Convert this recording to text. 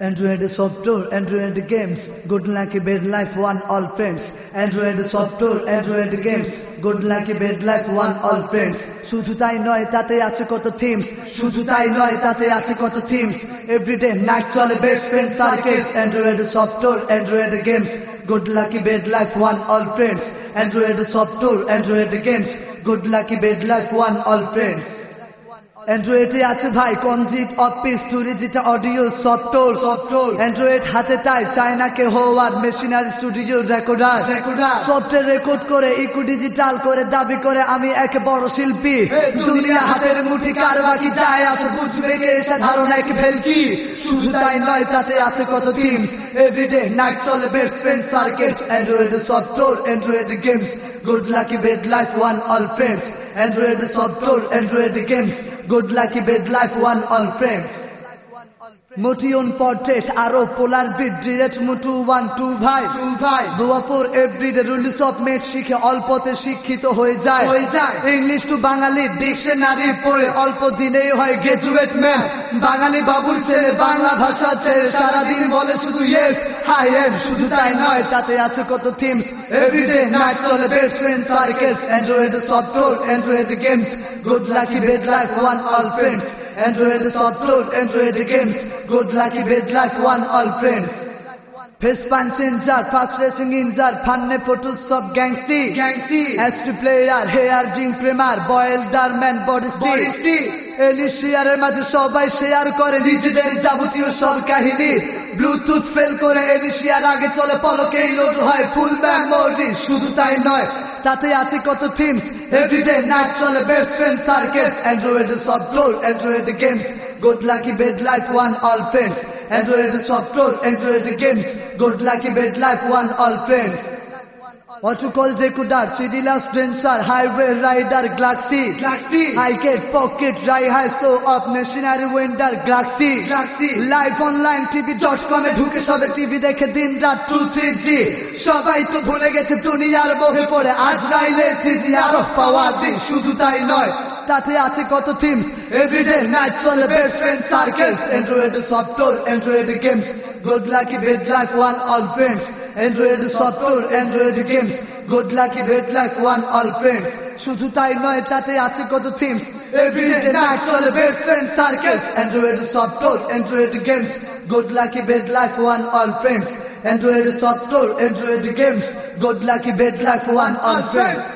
Android software, Android games, good lucky bad life, one all friends. Android software, Android games, good lucky bad life, one all friends. শুধু তাই নয় তাতে আছে কত themes শুধু তাই নয় তাতে আছে কত থিমস এভরিডে নাইট চলে best friend circles android software android games good lucky bed life one all friends android software android games good lucky bed life one all friends অ্যান্ড্রয়েডে আছে ভাই কনজিট অফিস টুরি যেটা অডিও সফটওয়্যার সফটওয়্যার অ্যান্ড্রয়েড হাতে তাই চায়নাকে হওয়ার machinery studio recorder recorder software record করে echo digital করে দাবি করে আমি এক বড় শিল্পী। দুনিয়া হাতের মুঠি কার বাকি যায় আসে বুঝবে কে এসে ধারণা এক ফেলকি শুধু তাই নয় তাতে আছে কত থিমস এভরিডে নাইট চলে best friend circles android software android games good lucky bed life one all friends android software android games good lucky bed life one all friends motion portrait আরও পোলার বিট ডিরেক্ট মুটু one two ভাই two ভাই দুয়াপুর everyday রুলিস of mate শিখে অল্পতে শিক্ষিত হয়ে যায় হয়ে যায় ইংলিশ টু বাঙালি ডিকশনারি পড়ে অল্প দিনেই হয় গ্রাজুয়েট ম্যান বাঙালি বাবুর ছেলে বাংলা ভাষা ছেড়ে সারাদিন বলে শুধু ইয়েস হাই এন্ড শুধু তাই নয় তাতে আছে কত থিমস এভরিডে নাইট চলে best friend circles android software android games good lucky bed life one all friends android software android games good lucky bed life one all friends face punch ইনজার fast racing ইনজার funny photos সব gangster gangster HD player hair drink প্রেমার বয়েল ডারম্যান body স্টি এলিশিয়ারের মাঝে সবাই share করে। নিজেদের যাবতীয় সব কাহিনী। ব্লুটুথ ফেল করে এলিশিয়ার আগে চলে পলকেই লোড হয় ফুল মেমোরি শুধু তাই নয়, তাতে আছে কত থিমস এভরিডে নাইট চলে best friend circles android software android games good lucky bed life one all friends android software android games good lucky bed life one all friends অটুকল জেকুডার সিডিলাস ডেন্সার হাইওয়ে রাইডার গ্লাক্সি। গ্লাক্সি। হাইকেট pocket রাই high slow of machinery winder galaxy. Galaxy. Live online TV dot এ ঢুকে সবে TV দেখে দিন রাত টু থ্রি জি সবাই তো ভুলে গেছে দুনিয়ার বহে পড়ে। আজ রাইলে থ্রি জি আরও পাওয়ার দিন। শুধু তাই নয় তাতে আছে কত থিমস এভরিডে নাইট চলে best friend circles android software android games good lucky bed life one all friends android software android games good lucky bed life one all friends শুধু তাই নয়, তাতে আছে কত থিমস এভরিডে নাইট চলে best friend circles android software android games good lucky bed life one all friends android software android games good lucky bed life one all friends